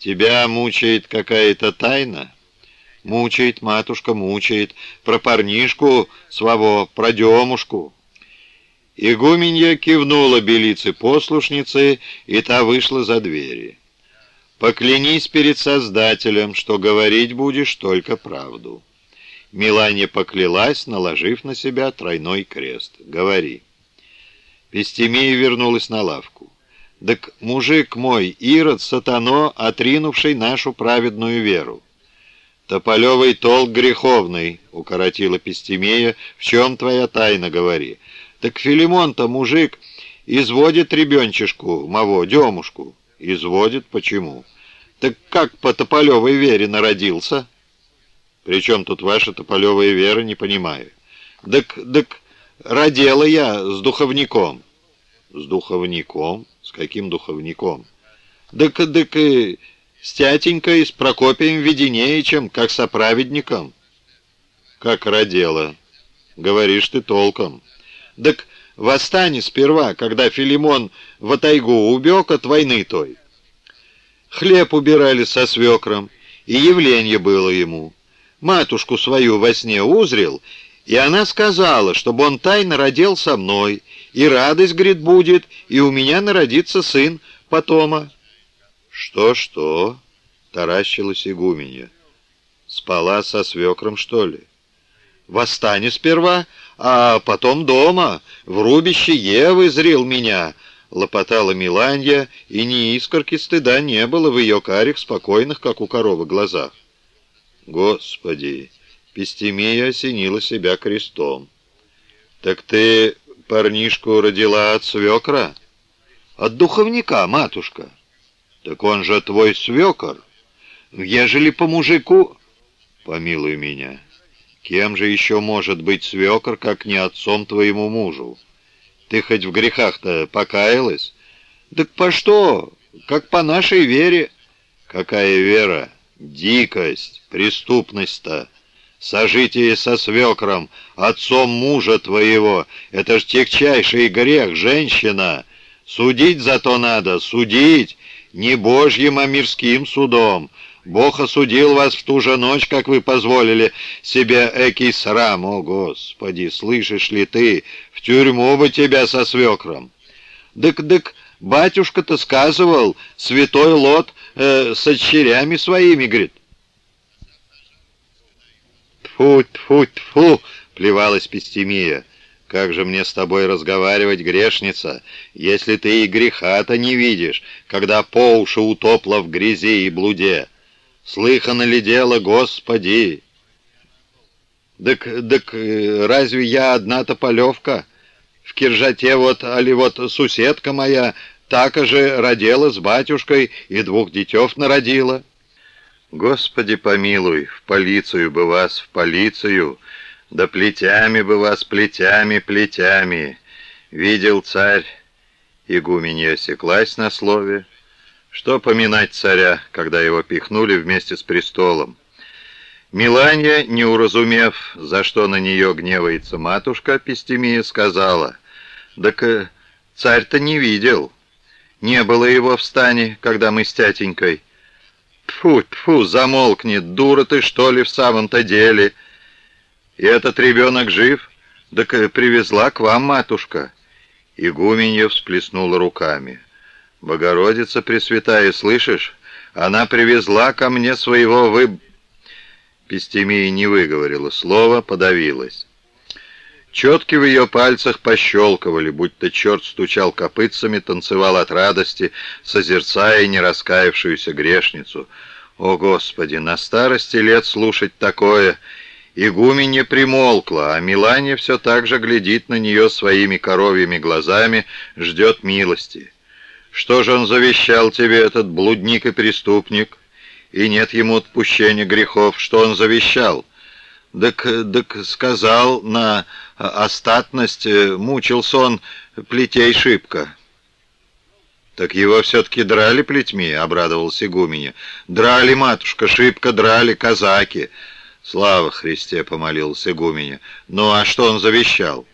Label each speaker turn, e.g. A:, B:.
A: Тебя мучает какая-то тайна? Мучает, матушка, мучает. Про парнишку своего, про демушку. Игуменья кивнула белице послушницы, и та вышла за двери. «Поклянись перед Создателем, что говорить будешь только правду». Милане поклялась, наложив на себя тройной крест. «Говори». Пестемия вернулась на лавку. «Так мужик мой, Ирод, сатано, отринувший нашу праведную веру». «Тополевый толк греховный», — укоротила Пестемея, — «в чем твоя тайна, говори?» «Так Филимон-то, мужик, изводит ребенчишку, маво, демушку». «Изводит? Почему?» «Так как по Тополевой вере народился?» «При чем тут ваша Тополевая вера, не понимаю». «Так, так родила я с духовником». «С духовником? С каким духовником?» «Так, так и с тятенькой, с Прокопием Веденеичем, как соправедником». «Как родила. Говоришь ты толком». «Так восстань сперва, когда Филимон в тайгу убег от войны той». Хлеб убирали со свекром, и явление было ему. Матушку свою во сне узрел, и она сказала, чтобы он тайно родил со мной, и радость, говорит, будет, и у меня народится сын потома. «Что-что?» — таращилась игуменья. «Спала со свекром, что ли?» «Восстань сперва, а потом дома, в рубище Евы зрил меня», лопотала Миланья, и ни искорки стыда не было в ее карих, спокойных, как у коровы, глазах. Господи! Пестемия осенила себя крестом. «Так ты парнишку родила от свекра?» «От духовника, матушка». «Так он же твой свекор. Ежели по мужику...» «Помилуй меня. Кем же еще может быть свекор, как не отцом твоему мужу?» Ты хоть в грехах-то покаялась? Так по что? Как по нашей вере. Какая вера? Дикость, преступность-то. Сожитие со свекром, отцом мужа твоего. Это ж тягчайший грех, женщина. Судить зато надо, судить. Не божьим, а мирским судом. Бог осудил вас в ту же ночь, как вы позволили себе экий срам. О, Господи, слышишь ли ты, в тюрьму бы тебя со свекром. Дык-дык, батюшка-то сказывал, святой Лот э, с очерями своими, говорит. Тьфу, тьфу, тьфу, плевалась Пестемия. Как же мне с тобой разговаривать, грешница, если ты и греха-то не видишь, когда по уши утопла в грязи и блуде? Слыхано ли дело, Господи? Так, так э, разве я одна тополевка? В Киржате вот, али вот суседка моя, так же родила с батюшкой и двух детев народила. Господи помилуй, в полицию бы вас, в полицию, да плетями бы вас, плетями, плетями. Видел царь, игуменья осеклась на слове, что поминать царя, когда его пихнули вместе с престолом? Миланья, не уразумев, за что на нее гневается матушка, Пестемия сказала, «Так э, царь-то не видел. Не было его в стане, когда мы с тятенькой». Тфу, тфу, замолкни, дура ты, что ли, в самом-то деле? И этот ребенок жив? Так э, привезла к вам матушка». Игуменья всплеснула руками. «Богородица Пресвятая, слышишь? Она привезла ко мне своего вы...» Пестемия не выговорила слова, подавилась. Четки в ее пальцах пощелкивали, будто черт стучал копытцами, танцевал от радости, созерцая не раскаявшуюся грешницу. О, Господи, на старости лет слушать такое! Игуменья примолкла, а Милане все так же глядит на нее своими коровьими глазами, ждет милости. Что же он завещал тебе, этот блудник и преступник? И нет ему отпущения грехов. Что он завещал? Так, так сказал, на остатность э, мучился он плетей шибко. «Так его все-таки драли плетьми?» — обрадовался игуменя. «Драли, матушка, шибко драли казаки». «Слава Христе!» — помолился игуменя. «Ну а что он завещал?»